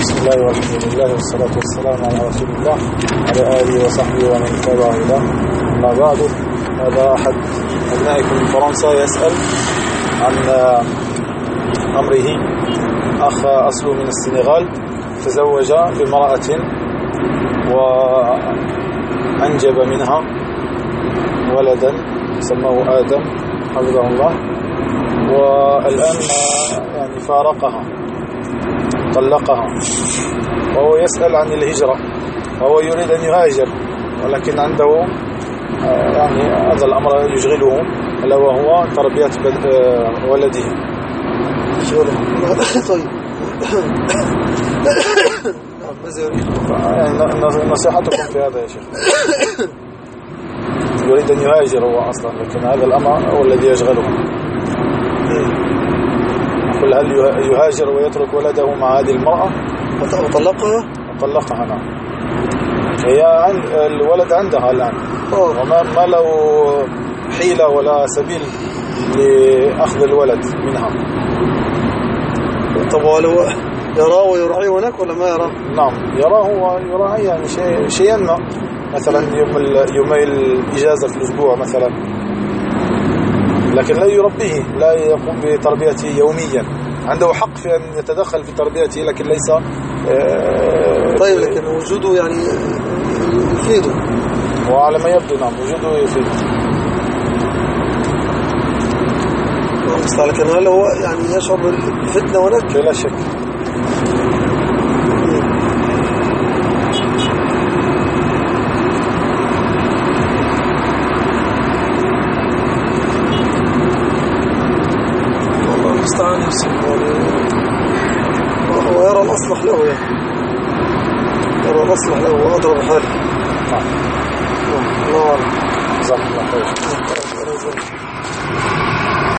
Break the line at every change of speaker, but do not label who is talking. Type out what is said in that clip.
بسم الله والحمد لله والصلاة والسلام على رسول الله وعلى آله وصحبه ومن تبع له أما بعد. هذا أحد أبنائكم من فرنسا يسأل عن آه، أمره. أخ أصله من السنغال تزوج بامرأة وأنجب منها ولدا سماه آدم حفظه الله. والآن آه، يعني فارقها. طلقها. وهو يسأل عن الهجرة. وهو يريد أن يهاجر. ولكن عنده آه، يعني هذا الأمر يشغله ألا وهو تربية آه، ولده.
طيب.
يعني نصيحتكم في هذا يا شيخ. يريد أن يهاجر هو أصلا لكن هذا الأمر هو الذي يشغله. هل يهاجر ويترك ولده مع هذه المرأة.
وطلقها
طلقها نعم. هي عند الولد عندها الآن. وما ما له حيلة ولا سبيل لأخذ الولد منها.
طب ولو يراه ويرعيه هناك ولا ما يراه؟
نعم. يراه ويراه يعني شيئا ما. مثلا يوم يومي الإجازة في الأسبوع مثلا. لكن لا يربيه لا يقوم بتربيته يوميا. عنده حق في أن يتدخل في تربيته لكن ليس
آه، طيب لكن وجوده يعني يفيده.
وعلى ما يبدو نعم وجوده يفيده.
نعم، لكن هل هو يعني يشعر بالفتنة هناك؟
بلا شك.
يتوقع ويرى الأصلح له يعني. يرى الأصلح له وأضرب حاله الله نعم. أعلم
جزاك الله خير.